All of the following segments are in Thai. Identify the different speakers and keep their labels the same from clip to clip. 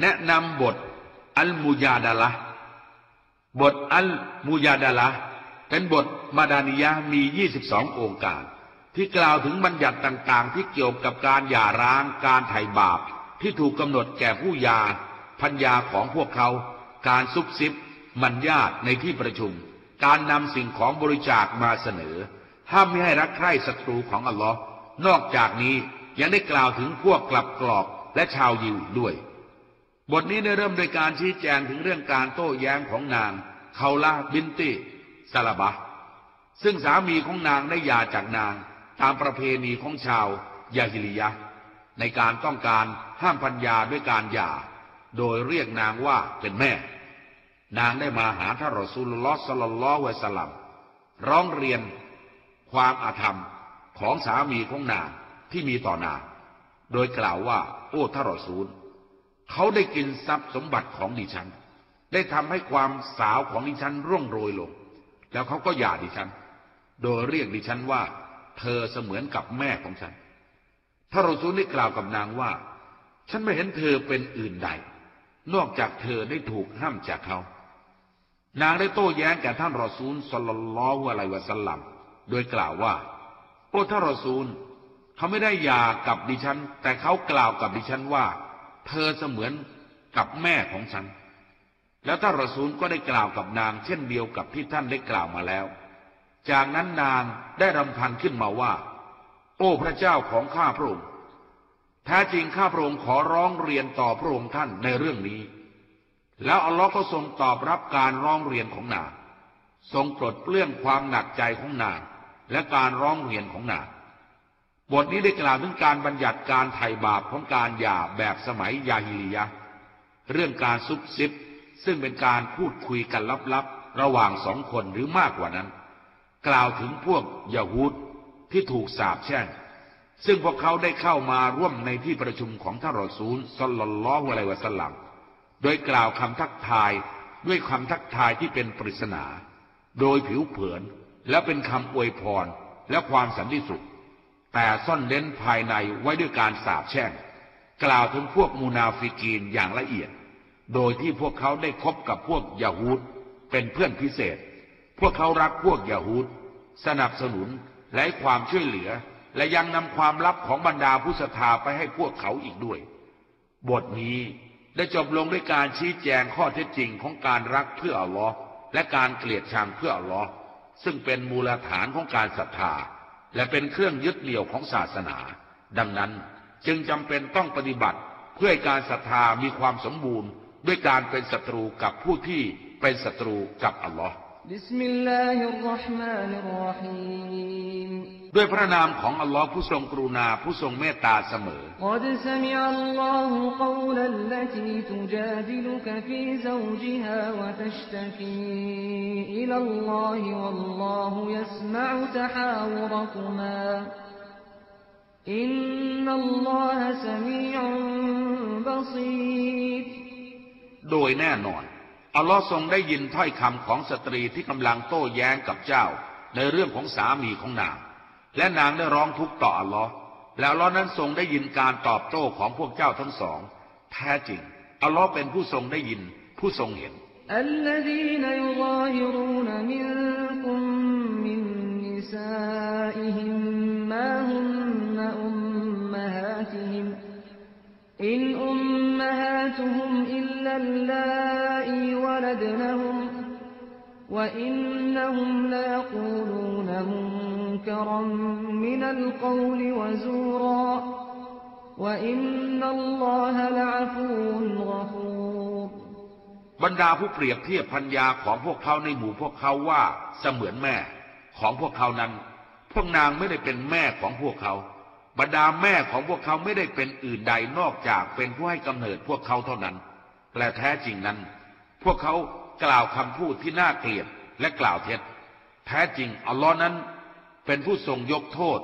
Speaker 1: แนะนำบท อัลมุยาดาละ บทอัลมุยาดาละ เป็นบทมาดานิยะมี 22องค์การที่กล่าวถึงบัญญัติต่าง ๆ ที่เกี่ยวกับการหย่าร้าง การไถ่บาป ที่ถูกกำหนดแก่ผู้ยา พัญญาของพวกเขา การซุบซิบมัญญาตในที่ประชุม การนำสิ่งของบริจาคมาเสนอ ห้ามไม่ให้รักใคร่ศัตรูของอัลลอฮ์นอกจากนี้ ยังได้กล่าวถึงพวกกลับกรอกและชาวยิวด้วยบทนี้ได้เริ่มโดยการชี้แจงถึงเรื่องการโต้แย้งของนางเคาลาบินติซาลาบะ ซึ่งสามีของนางได้ยาจากนางตามประเพณีของชาวยาฮิลิยะในการต้องการห้ามพัญญาด้วยการหย่า โดยเรียกนางว่าเป็นแม่ นางได้มาหาท่านรอซูลลอสลลลอวสลัมร้องเรียนความอาธรรมของสามีของนางที่มีต่อนางโดยกล่าวว่าโอ้ท่านรอซูลเขาได้กินทรัพย์สมบัติของดิฉัน ได้ทำให้ความสาวของดิฉันร่วงโรยลงแล้วเขาก็หย่าดิฉัน โดยเรียกดิฉันว่า เธอเสมือนกับแม่ของฉันถ้าเราซูลได้กล่าวกับนางว่า ฉันไม่เห็นเธอเป็นอื่นใด นอกจากเธอได้ถูกห้ามจากเขา นางได้โต้แย้งแก่ท่านรอซูลสลลลอฮุอะลัยวะสลัมโดยกล่าวว่าโอ้ท่านรอซูลเขาไม่ได้หยาากับดิฉัน แต่เขากล่าวกับดิฉันว่าเธอเสมือนกับแม่ของฉัน แล้วท่านรอซูลก็ได้กล่าวกับนางเช่นเดียวกับที่ท่านได้กล่าวมาแล้ว จากนั้นนางได้รำพันขึ้นมาว่า โอ้พระเจ้าของข้าพระองค์ แท้จริงข้าพระองค์ขอร้องเรียนต่อพระองค์ท่านในเรื่องนี้ แล้วอัลลอฮ์ก็ทรงตอบรับการร้องเรียนของนาง ทรงปลดเปลื้องความหนักใจของนาง และการร้องเรียนของนางบทนี้ได้กล่าวถึงการบัญญัติการไถ่บาปของการหย่าแบบสมัยยาฮิลียะ เรื่องการซุบซิบซึ่งเป็นการพูดคุยกันลับๆระหว่างสองคนหรือมากกว่านั้น กล่าวถึงพวกยาฮูดที่ถูกสาปแช่ง ซึ่งพวกเขาได้เข้ามาร่วมในที่ประชุมของท่านรอซูลสลลลอฮุอะลัยวะสลัม โดยกล่าวคำทักทายด้วยคำทักทายที่เป็นปริศนาโดยผิวเผินและเป็นคำอวยพรและความสันติสุขแต่ซ่อนเล้นภายในไว้ด้วยการสาบแช่งกล่าวถึงพวกมูนาฟิกีนอย่างละเอียด โดยที่พวกเขาได้คบกับพวกยาฮูดเป็นเพื่อนพิเศษ พวกเขารักพวกยาฮูดสนับสนุนและความช่วยเหลือและยังนำความลับของบรรดาผู้ศรัทธาไปให้พวกเขาอีกด้วย บทนี้ได้จบลงด้วยการชี้แจงข้อเท็จจริงของการรักเพื่ออัลลอฮ์และการเกลียดชังเพื่ออัลลอฮ์ซึ่งเป็นมูลฐานของการศรัทธาและเป็นเครื่องยึดเหนี่ยวของศาสนา ดังนั้น จึงจำเป็นต้องปฏิบัติเพื่อการศรัทธามีความสมบูรณ์ ด้วยการเป็นศัตรูกับผู้ที่เป็นศัตรูกับอัลลอฮ์ด้วยพระนามของ อัลลอฮ์ผู้ทรงกรุณาผู้ทรงเมตตาเสมอ
Speaker 2: قد سمع الله قول التي تجادلك في زوجها وتشتكي إلى ا ม ل อ والله يسمع تحاوركما إن الله سميع า ص ي ر
Speaker 1: โดยแน่นอน อัลลอฮ์ทรงได้ยินถ้อยคำของสตรีที่กำลังโต้แย้งกับเจ้า ในเรื่องของสามีของนางและนางได้ร้องทุกข์ต่ออัลลอฮ์แล้วอัลลอฮ์นั้นทรงได้ยินการตอบโต้ของพวกเจ้าทั้งสองแท้จริงอัลลอฮ์เป็นผู้ทรงได้ยินผู้ทรงเห็น
Speaker 2: อ ل ذ ي ن يظاهرون منكم من نسائهم ما هن أمهاتهم إن أمهاتهم إلا اللائي و ل د منكرا من القول وزورا وإن الله لعفو غفور
Speaker 1: บรรดาผู้เปรียบเทียบพัญญาของพวกเขาในหมู่พวกเขาว่าเสมือนแม่ ของพวกเขานั้น พวกนางไม่ได้เป็นแม่ของพวกเขา บรรดาแม่ของพวกเขาไม่ได้เป็นอื่นใดนอกจากเป็นผู้ให้กำเนิดพวกเขาเท่านั้นแต่แท้จริงนั้น พวกเขากล่าวคำพูดที่น่าเกลียดและกล่าวเท็จ แท้จริงอัลลอฮ์นั้นเป็นผู้ทรงยกโทษ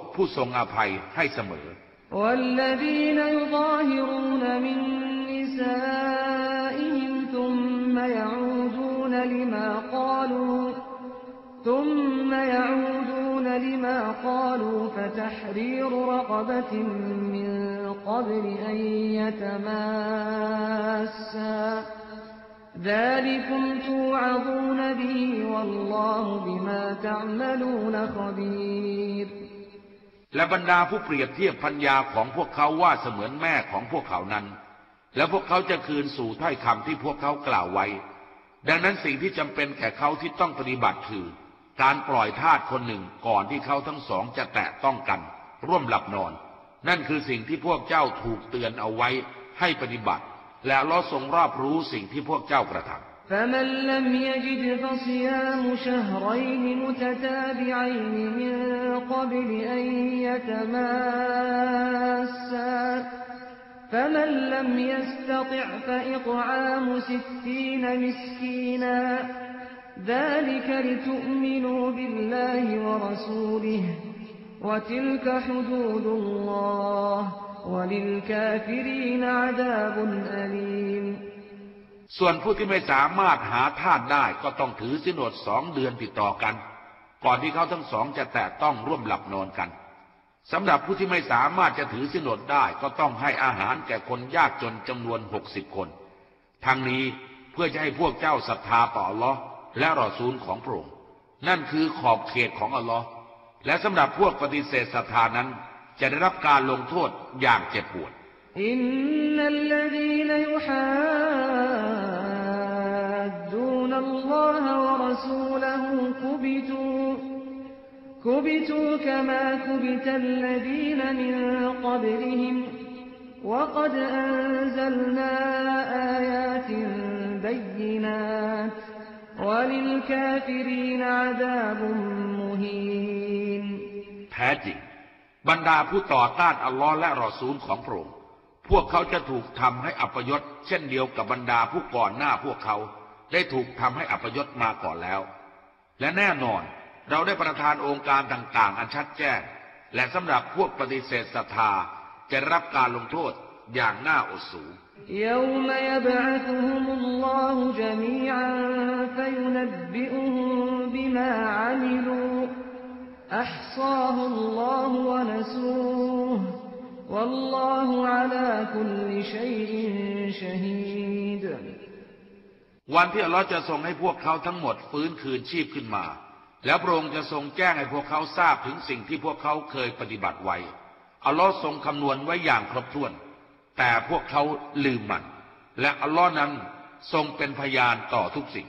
Speaker 2: والذين يظاهرون من نسائهم ثم يعودون لما قالوا ثم يعودون لما قالوا فتحرير رقبة من قبل أن يتماسا แ
Speaker 1: ละบรรดาผู้เปรียบเทียบพัญญาของพวกเขา ว่าเสมือนแม่ของพวกเขานั้น และพวกเขาจะคืนสู่ถ้อยคำที่พวกเขากล่าวไว้ ดังนั้นสิ่งที่จำเป็นแก่เขาที่ต้องปฏิบัติคือ การปล่อยทาสคนหนึ่งก่อนที่เขาทั้งสองจะแตะต้องกัน ร่วมหลับนอน นั่นคือสิ่งที่พวกเจ้า ถูกเตือนเอาไว้ให้ปฏิบัติและลอทรงรอบรู้สิ่งที่พวกเจ้ากระทำ
Speaker 2: فمن لم يجد فصيام شهرين متتابعين من قبل أن يتماسا فمن لم يستطع فإطعام ستين مسكينا ذلك لتؤمنوا بالله ورسوله وتلك حدود الله
Speaker 1: ส่วนผู้ที่ไม่สามารถหาทาสได้ก็ต้องถือสินอดสองเดือนติดต่อกัน ก่อนที่เขาทั้งสองจะแตะต้องร่วมหลับนอนกันสำหรับผู้ที่ไม่สามารถจะถือสินอดได้ก็ต้องให้อาหารแก่คนยากจนจำนวนหกสิบคนทางนี้เพื่อจะให้พวกเจ้าศรัทธาต่อลอและรอซูลของพระองค์นั่นคือขอบเขตของอัลลอฮ์และสำหรับพวกปฏิเสธศรัทธานั้นจะได้รับการลงโทษอย่างเจ็บปวด
Speaker 2: อินนัลลดีนยุฮาดดูนัลลอฮวะรสูลฮูกุบิตูกุบิตูคมากุบิตัลลดีนมินกับริฮิม وقد أنزلنا آيات بينات وللكافرين عذاب مهين
Speaker 1: แท้จริงบรรดาผู้ต่อต้านอัลลอฮ์และรอซูลของพระองค์พวกเขาจะถูกทำให้อัปยศ เช่นเดียวกับบรรดาผู้ก่อนหน้าพวกเขาได้ถูกทำให้อัปยศมาก่อนแล้ว และแน่นอนเราได้ประทานองค์การต่างๆ อันชัดแจ้งและสำหรับพวกปฏิเสธศรัทธา จะรับการลงโทษอย่างน่าอดสูง
Speaker 2: ลลอฮจันฟยม أحصاه الله ونسوه والله على كل شيء شهيد
Speaker 1: วันที่อัลลอฮ์จะทรงให้พวกเขาทั้งหมด ฟื้นคืนชีพขึ้นมา แล้วพระองค์จะทรงแจ้งให้พวกเขา ทราบถึงสิ่งที่พวกเขาเคยปฏิบัติไว้อัลลอฮ์ทรงคำนวณไว้อย่างครบถ้วน แต่พวกเขาลืมมันและอัลลอฮ์นั้นทรงเป็นพยานต่อทุกสิ่ง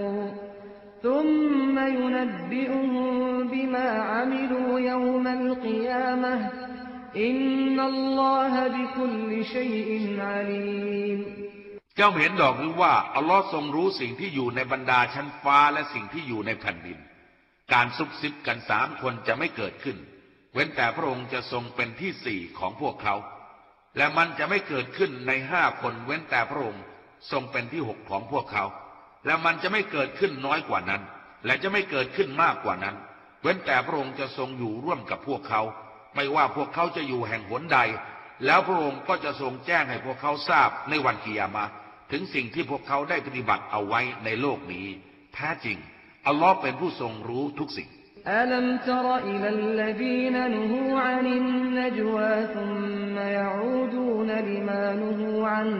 Speaker 2: ن ب ئ ه م بما عملوا يوم القيامة إن الله بكل شيء عليم
Speaker 1: เจ้าเห็นดอกหรือว่าอัลลอฮ์ทรงรู้สิ่งที่อยู่ในบรรดาชั้นฟ้าและสิ่งที่อยู่ในแผ่นดิน การซุบซิบกันสามคนจะไม่เกิดขึ้น เว้นแต่พระองค์จะทรงเป็นที่สี่ของพวกเขา และมันจะไม่เกิดขึ้นในห้าคน เว้นแต่พระองค์ทรงเป็นที่หกของพวกเขา และมันจะไม่เกิดขึ้นน้อยกว่านั้นและจะไม่เกิดขึ้นมากกว่านั้น เว้นแต่พระองค์จะทรงอยู่ร่วมกับพวกเขา ไม่ว่าพวกเขาจะอยู่แห่งหนใด แล้วพระองค์ก็จะทรงแจ้งให้พวกเขาทราบในวันกิยามะถึงสิ่งที่พวกเขาได้ปฏิบัติเอาไว้ในโลกนี้แท้จริงอัลลอฮ์เป็นผู้ทรงรู้ทุกสิ่ง
Speaker 2: ألم تر إلى الذين نهوا عن النجوى ثم يعودون لما نهوا عنه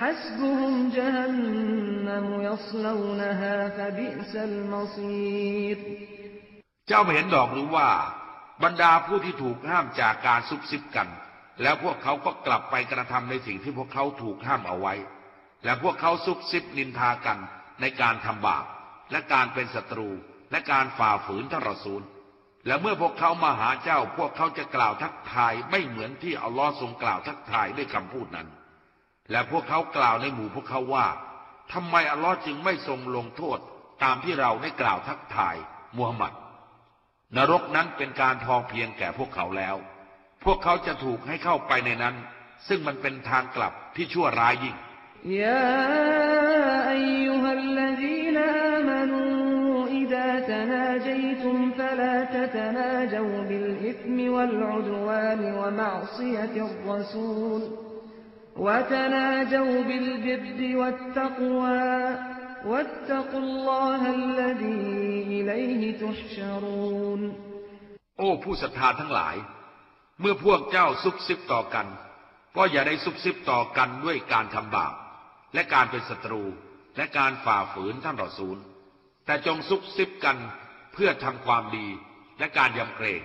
Speaker 2: เจ้าไม
Speaker 1: ่เห็นดอกหรือว่าบรรดาผู้ที่ถูกห้ามจากการซุบซิบกัน แล้วพวกเขาก็กลับไปกระทำในสิ่งที่พวกเขาถูกห้ามเอาไว้ และพวกเขาซุบซิบนินทากันในการทำบาปและการเป็นศัตรู และการฝ่าฝืนทารุณูล และเมื่อพวกเขามาหาเจ้าพวกเขาจะกล่าวทักทายไม่เหมือนที่อัลลอฮ์ทรงกล่าวทักทายด้วยคำพูดนั้นและพวกเขากล่าวในหมู่พวกเขาว่า ทำไมอัลลอฮ์จึงไม่ทรงลงโทษตามที่เราได้กล่าวทักทายมูฮัมหมัด นรกนั้นเป็นการทองเพียงแก่พวกเขาแล้ว พวกเขาจะถูกให้เข้าไปในนั้น ซึ่งมันเป็นทางกลับที่ชั่วร้ายยิ่ง
Speaker 2: ยาอยฮัลลีนามนอิดาตนาจัยตุมฟลาตตนาจบิลอิมิวัล อุดวานวะมอซียติรรูล وتناجوا بالبر والتقوى واتقوا الله الذي إليه تحشرون
Speaker 1: โอ้ผู้ศรัทธาทั้งหลาย เมื่อพวกเจ้าซุบซิบต่อกัน ก็อย่าได้ซุบซิบต่อกัน ด้วยการทำบาปและการเป็นศัตรู และการฝ่าฝืนท่านรอซูลแต่จงซุบซิบกัน เพื่อทำความดี และการยำเกรง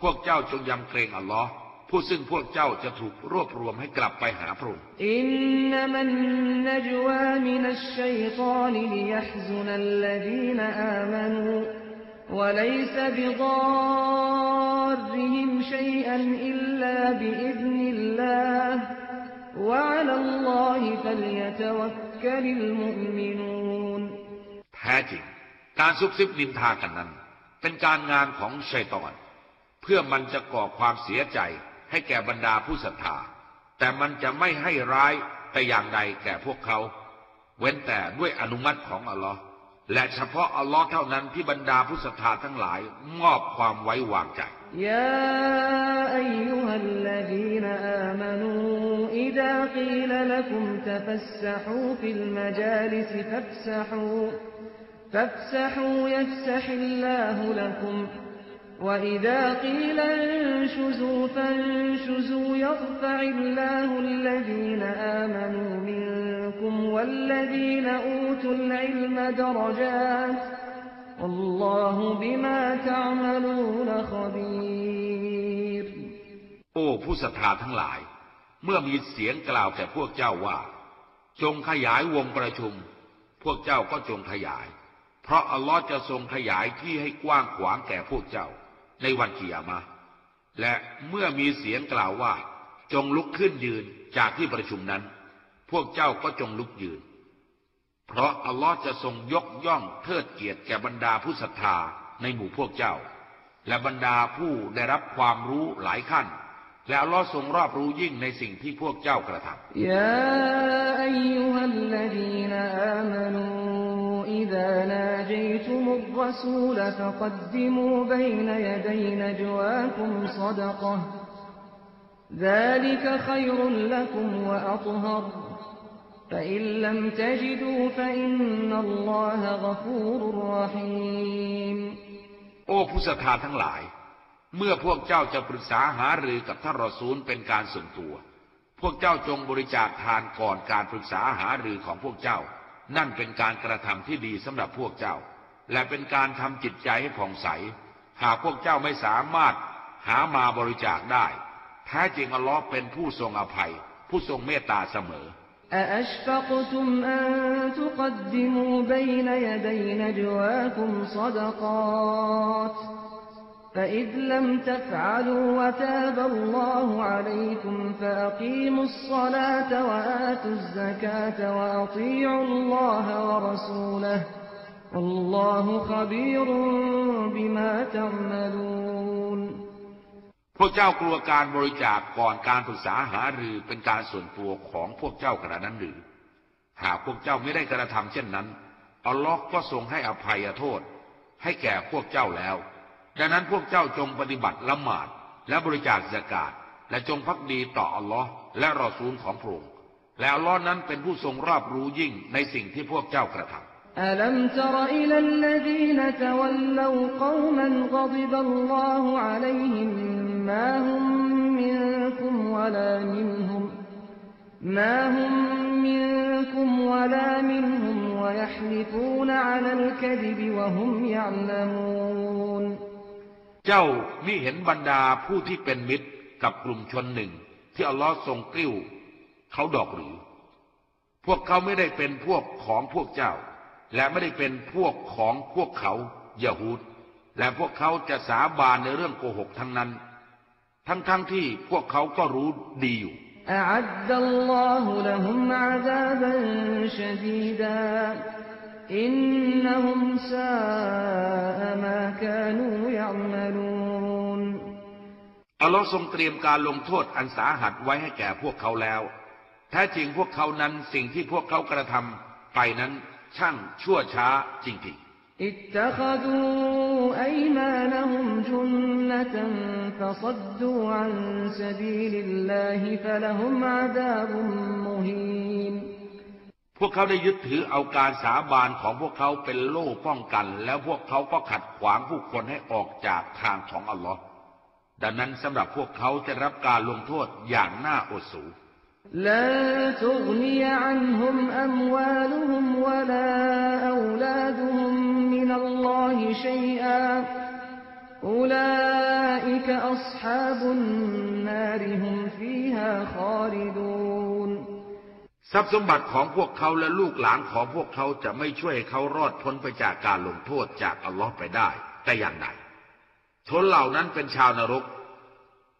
Speaker 1: พวกเจ้าจงยำเกรงอัลลอฮ์ผู้ซึ่งพวกเจ้าจะถูกรวบรวมให้กลับไปหาพระองค์
Speaker 2: อินนามันนจวามินัชชัยตอนลิยฮซุนัลลดีนอามานูวะลัยซบิดารริฮิมชัยอันอิลลาบิอิบนิลลาห์วะอัลลลอฮิฟัลยะตะวักกะลิลมุอ์มินูน
Speaker 1: แท้จริงการซุบซิบนินทากันนั้น เป็นการงานของชัยตอน เพื่อมันจะก่อความเสียใจให้แก่บรรดาผู้ศรัทธา แต่มันจะไม่ให้ร้ายแต่อย่างใดแก่พวกเขา เว้นแต่ด้วยอนุมัติของอัลลอฮ์และเฉพาะอัลลอฮ์เท่านั้นที่บรรดาผู้ศรัทธาทั้งหลายมอบความไว้วางใจ
Speaker 2: ยาอัยยุฮัลลดีนอามานูอิดากีลละคุมตฟัสะฮูฟิลมจาลิสฟัสะฮูฟัสะฮูยัฟะฮิลลาฮุละคุม وإذا قيل انشزوا فانشزوا يرفع الله الذين آمنوا منكم والذين أوتوا العلم درجات والله بما تعملون خبير
Speaker 1: โอ้ผู้ศรัทธาทั้งหลาย เมื่อมีเสียงกล่าวแก่พวกเจ้าว่า จงขยายวงประชุม พวกเจ้าก็จงขยาย เพราะอัลลอฮ์จะทรงขยายที่ให้กว้างขวางแก่พวกเจ้าในวันเกียรมา และเมื่อมีเสียงกล่าวว่า จงลุกขึ้นยืนจากที่ประชุมนั้น พวกเจ้าก็จงลุกยืน เพราะอัลลอฮ์จะทรงยกย่องเทิดเกียรติแก่บรรดาผู้ศรัทธาในหมู่พวกเจ้า และบรรดาผู้ได้รับความรู้หลายขั้น แล้วลอทรงรอบรู้ยิ่งในสิ่งที่พวกเจ้ากระทำ
Speaker 2: ยาอายุฮัลลดีนอามานู إذا ناجيتم الرسول فقدموا بين يدي نجواكم صدقة ذلك خير لكم وأطهر فإن لم تجدوا فإن الله غفور رحيم
Speaker 1: โอ้ผู้ศรัทธาทั้งหลาย เมื่อพวกเจ้าจะปรึกษาหารือกับท่านรอซูลเป็นการส่วนตัว พวกเจ้าจงบริจาคทานก่อนการปรึกษาหารือของพวกเจ้านั่นเป็นการกระทำที่ดีสำหรับพวกเจ้า และเป็นการทำจิตใจให้ผ่องใส หากพวกเจ้าไม่สามารถหามาบริจาคได้ แท้จริงอัลลอฮ์เป็นผู้ทรงอภัย ผู้ทรงเมตตาเสมอ
Speaker 2: أ فإذ لم تفعلوا وتاب الله عليكم فأقيموا الصلاة وآتوا الزكاة وأطيعوا الله ورسوله والله خبير بما تعملون
Speaker 1: พวกเจ้ากลัวการบริจาคกก่อนการปรึกษาหารือเป็นการส่วนตัวของพวกเจ้ากระนั้นหรือ หากพวกเจ้าไม่ได้กระทำเช่นนั้นอัลลอฮ์ก็ทรงให้อภัยโทษให้แก่พวกเจ้าแล้วดังนั้นพวกเจ้าจงปฏิบัติละหมาดและบริจาคสกาดและจงพักดีต่ออัลลอฮ์และรอซูลของพระองค์และอัลลอฮ์นั้นเป็นผู้ทรงรอบรู้ยิ่งในสิ่งที่พวกเจ้ากระทำ
Speaker 2: ألم تر إلى الذين تولوا قوما غضب الله عليهم ما هم منكم ولا منهم ما هم منكم ولا منهم ويحلفون على الكذب وهم يعلمون
Speaker 1: เจ้ามิเห็นบรรดาผู้ที่เป็นมิตรกับกลุ่มชนหนึ่งที่อัลลอฮ์ทรงกลิ้ว เขาดอกหรือ พวกเขาไม่ได้เป็นพวกของพวกเจ้า และไม่ได้เป็นพวกของพวกเขายาฮูดและพวกเขาจะสาบานในเรื่องโกหกทั้งนั้น ทั้งๆทที่พวกเขาก็รู้ดีอยู่อ
Speaker 2: ัลลอฮ د ละหุมอาซาบันชดีดาอินนะฮุมซาอมากานูยัมล
Speaker 1: ูนอัลลอฮ์ทรงเตรียมการลงโทษอันสาหัสไว้ให้แก่พวกเขาแล้วแท้จริงพวกเขานั้นสิ่งที่พวกเขากระทำไปนั้นช่างชั่วช้าจริง
Speaker 2: ๆออิาาดูมลจ اتخذوا أيمانهم جنة ف ص د و ล عن سبيل ا ل ุมอ ل ه าบุมมุฮี ن
Speaker 1: พวกเขาได้ยึดถือเอาการสาบานของพวกเขาเป็นโล่ป้องกัน แล้วพวกเขาก็ขัดขวางผู้คนให้ออกจากทางของอัลลอฮ์ดังนั้นสำหรับพวกเขาจะรับการลงโทษอย่างน่าอดสูล
Speaker 2: ทุกนีอันุมอัมวาลุุมวลาอลาดุุมมินัลลอฮิชัยอาอลาอิกอัศฮาบุนนาริุมฟีฮาคาริดูน
Speaker 1: ทรัพย์สมบัติของพวกเขาและลูกหลานของพวกเขาจะไม่ช่วยเขารอดพ้นไปจากการลงโทษจากอัลลอฮ์ไปได้ แต่อย่างใดชนเหล่านั้นเป็นชาวนรก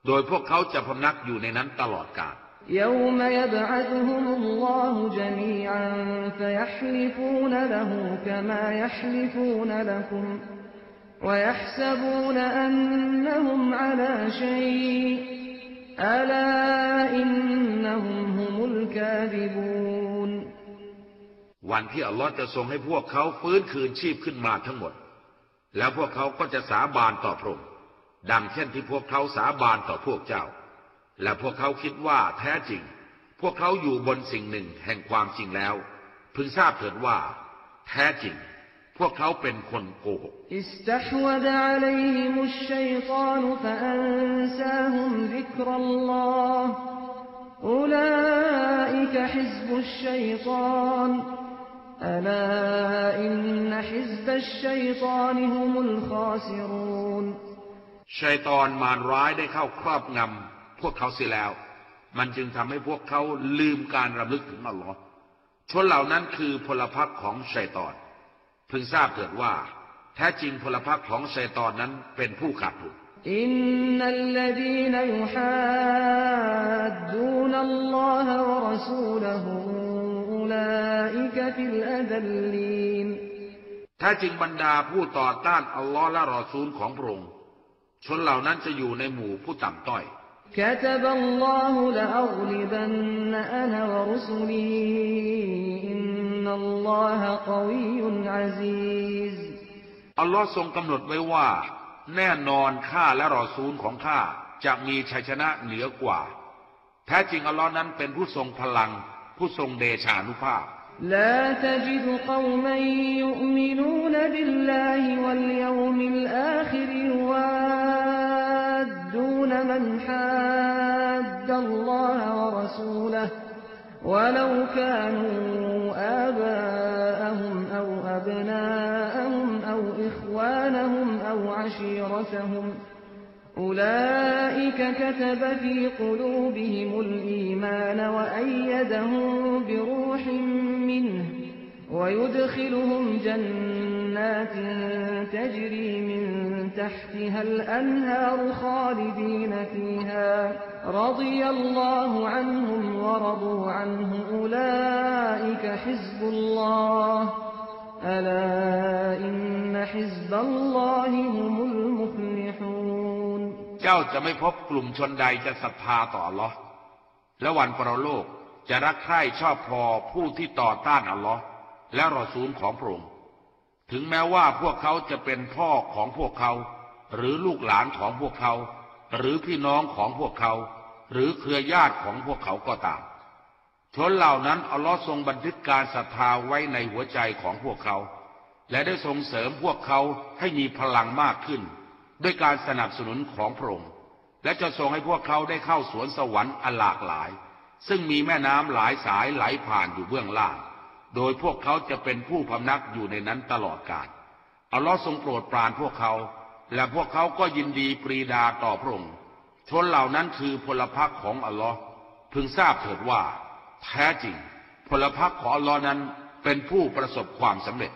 Speaker 1: โดยพวกเขาจะพำนักอยู่ในนั้นตลอดกาลว
Speaker 2: วัันที่ออลลฮ์จะเกพขา يوم ي ب ม ث ه م الله جميعا จะพูดกับ ه ك م เ يحلفون ل ك ที่พวกเขาพูดกับเขา
Speaker 1: วันที่อัลลอฮ์จะทรงให้พวกเขาฟื้นคืนชีพขึ้นมาทั้งหมด แล้วพวกเขาก็จะสาบานต่อพระองค์ดังเช่นที่พวกเขาสาบานต่อพวกเจ้า และพวกเขาคิดว่าแท้จริง พวกเขาอยู่บนสิ่งหนึ่งแห่งความจริงแล้วพึงทราบเถิดว่า แท้จริงพวกเขาเป็นคนโกหก
Speaker 2: อิสตัฮวะดะอะลัยฮิมุชชัยฏอนฟะอันซาฮุมซิกรัลลอฮอูลาอิกะฮิซบุชชัยฏอนอะลาอินนะฮิซบัชชัยฏอนฮุมุลคาซิรุน
Speaker 1: ชัยฏอนมารร้ายได้เข้าครอบงำ พวกเขาเสียแล้ว มันจึงทำให้พวกเขาลืมการระลึกถึงอัลลอฮ์ชนเหล่านั้นคือพลพรรคของชัยฏอนพึงทราบเถิดว่าแท้จริงพลพรรคของชัยตอนนั้นเป็นผู้ขาดทุ
Speaker 2: อินนัลลดีนยุฮัดดูนัลลอฮวะรสูลฮูอุลาอิกะฟิลอัดลลีน
Speaker 1: ถ้าจริงบรรดาผู้ต่อต้านอัลลอฮ์และรอซูลของพระองค์ชนเหล่านั้นจะอยู่ในหมู่ผู้ต่ำต้อย
Speaker 2: แคบอัลลลฮ ك ล ب الله ل أ غ วะรุ ن ا ลีอินอัลลอฮ
Speaker 1: อัลลอฮ์ทรงกำหนดไว้ว่า แน่นอนข้าและรอซูลของข้า จะมีชัยชนะเหนือกว่าแท้จริงอัลลอฮ์นั้นเป็นผู้ทรงพลังผู้ทรงเดชานุภาพ
Speaker 2: لا تجد قوما يؤمنون بالله واليوم الآخر و ا د و ن من ح د الله ورسوله ولو كانوا آباءهم أو أبناءهم أو إخوانهم أو عشيرتهم أولئك كتب في قلوبهم الإيمان وأيدهم بروح منه ويدخلهم جنات تجري من تحتها الأنهار خالدين فيها رضي الله عنهم ورضوا عنه أولئك حزب الله ألا إن حزب الله هم المفلحون เจ้า
Speaker 1: จะไม่พบกลุ่มชนใดจะศรัทธาต่อล l อ a h และวันปรโลกจะรักใคร่ชอบพอผู้ที่ต่อต้านอัลลอฮ์และรอซูลของพระองค์ถึงแม้ว่าพวกเขาจะเป็นพ่อของพวกเขา หรือลูกหลานของพวกเขา หรือพี่น้องของพวกเขา หรือเครือญาติของพวกเขาก็ตามชนเหล่านั้นอัลลอฮ์ทรงบันทึกการศรัทธาไว้ในหัวใจของพวกเขา และได้ทรงเสริมพวกเขาให้มีพลังมากขึ้น ด้วยการสนับสนุนของพระองค์และจะทรงให้พวกเขาได้เข้าสวนสวรรค์อันหลากหลาย ซึ่งมีแม่น้ำหลายสายไหลผ่านอยู่เบื้องล่างโดยพวกเขาจะเป็นผู้พำนักอยู่ในนั้นตลอดกาลอัลลอฮ์ทรงโปรดปรานพวกเขา และพวกเขาก็ยินดีปรีดาต่อพระองค์ชนเหล่านั้นคือพลพรรคของอัลลอฮ์พึงทราบเถิดว่าแท้จริงพลพรรคของอัลลอฮ์นั้นเป็นผู้ประสบความสำเร็จ